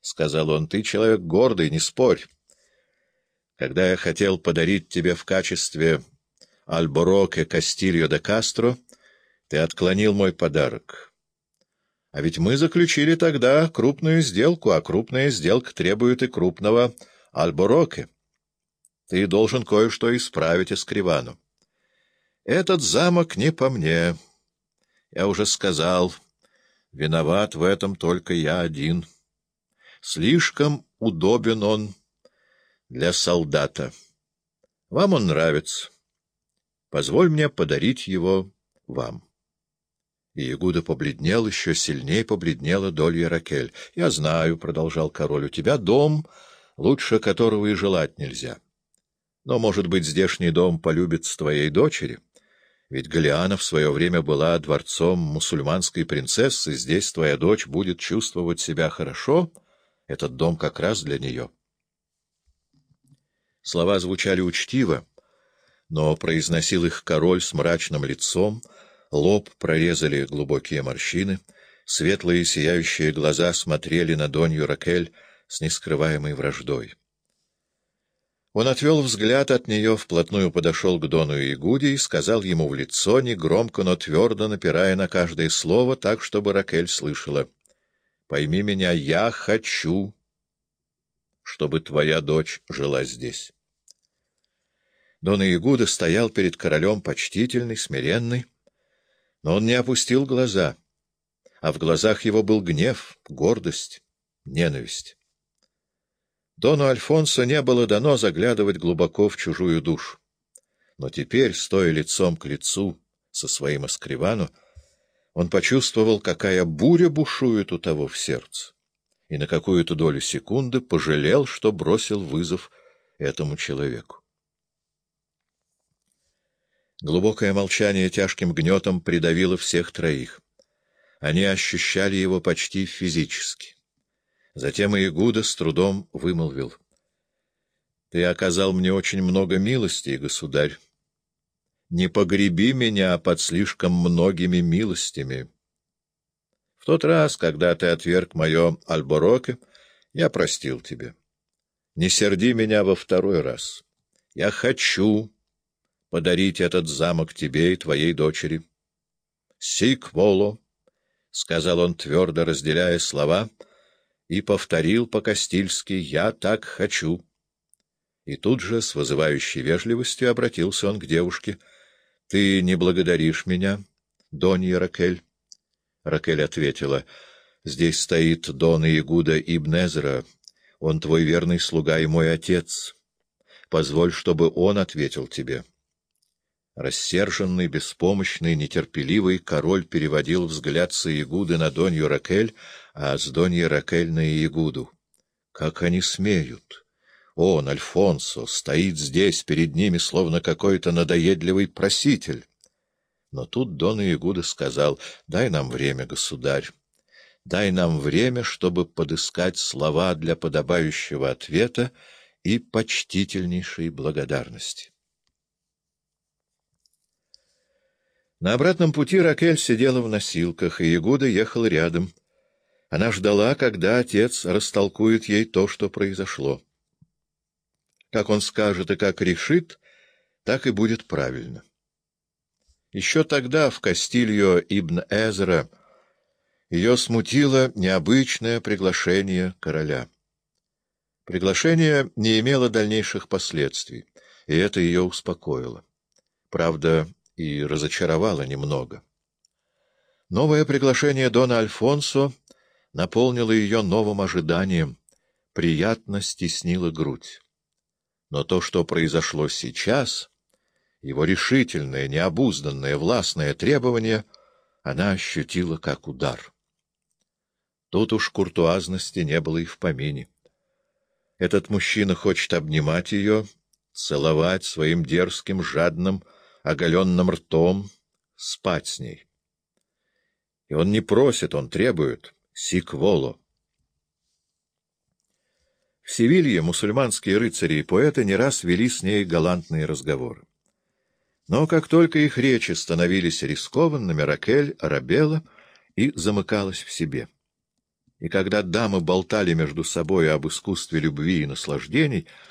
— сказал он, — ты человек гордый, не спорь. Когда я хотел подарить тебе в качестве Альбороке Кастильо де Кастро, ты отклонил мой подарок. А ведь мы заключили тогда крупную сделку, а крупная сделка требует и крупного Альбороке. Ты должен кое-что исправить, Эскривану. Этот замок не по мне. Я уже сказал, виноват в этом только я один. Слишком удобен он для солдата. Вам он нравится. Позволь мне подарить его вам. И Ягуда побледнел, еще сильнее побледнела Долья Ракель. — Я знаю, — продолжал король, — у тебя дом, лучше которого и желать нельзя. Но, может быть, здешний дом полюбится твоей дочери? Ведь Галиана в свое время была дворцом мусульманской принцессы, здесь твоя дочь будет чувствовать себя хорошо, этот дом как раз для нее. Слова звучали учтиво, но произносил их король с мрачным лицом, лоб прорезали глубокие морщины, светлые сияющие глаза смотрели на Донью Ракель с нескрываемой враждой. Он отвел взгляд от нее, вплотную подошел к Дону Игуде и сказал ему в лицо, негромко, но твердо напирая на каждое слово, так, чтобы Ракель слышала. — Пойми меня, я хочу, чтобы твоя дочь жила здесь. Дон Игуда стоял перед королем почтительный, смиренный, но он не опустил глаза, а в глазах его был гнев, гордость, ненависть. Дону Альфонсо не было дано заглядывать глубоко в чужую душу. Но теперь, стоя лицом к лицу со своим Эскривану, он почувствовал, какая буря бушует у того в сердце, и на какую-то долю секунды пожалел, что бросил вызов этому человеку. Глубокое молчание тяжким гнетом придавило всех троих. Они ощущали его почти физически. Затем Иегуда с трудом вымолвил. — Ты оказал мне очень много милостей, государь. Не погреби меня под слишком многими милостями. В тот раз, когда ты отверг мое Альбороке, я простил тебе. Не серди меня во второй раз. Я хочу подарить этот замок тебе и твоей дочери. — Сик, Воло, — сказал он, твердо разделяя слова, — и повторил по-кастильски «Я так хочу». И тут же с вызывающей вежливостью обратился он к девушке. — Ты не благодаришь меня, Донья Ракель? Ракель ответила. — Здесь стоит Дон Иегуда Ибн Эзра. Он твой верный слуга и мой отец. Позволь, чтобы он ответил тебе. — Рассерженный, беспомощный, нетерпеливый, король переводил взгляд с Иегуды на Донью Ракель, а с Доньей Ракель на Иегуду. Как они смеют! Он, Альфонсо, стоит здесь перед ними, словно какой-то надоедливый проситель. Но тут Дон Иегуда сказал, — Дай нам время, государь. Дай нам время, чтобы подыскать слова для подобающего ответа и почтительнейшей благодарности. На обратном пути Ракель сидела в носилках, и Ягуда ехал рядом. Она ждала, когда отец растолкует ей то, что произошло. Как он скажет и как решит, так и будет правильно. Еще тогда в Кастильо Ибн Эзра ее смутило необычное приглашение короля. Приглашение не имело дальнейших последствий, и это ее успокоило. Правда, и разочаровало немного. Новое приглашение Дона Альфонсо наполнило ее новым ожиданием, приятно стеснило грудь. Но то, что произошло сейчас, его решительное, необузданное, властное требование, она ощутила как удар. Тут уж куртуазности не было и в помине. Этот мужчина хочет обнимать ее, целовать своим дерзким, жадным, оголенным ртом, спать с ней. И он не просит, он требует сикволо. В Севилье мусульманские рыцари и поэты не раз вели с ней галантные разговоры. Но как только их речи становились рискованными, Ракель робела и замыкалась в себе. И когда дамы болтали между собой об искусстве любви и наслаждений,